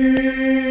Amen.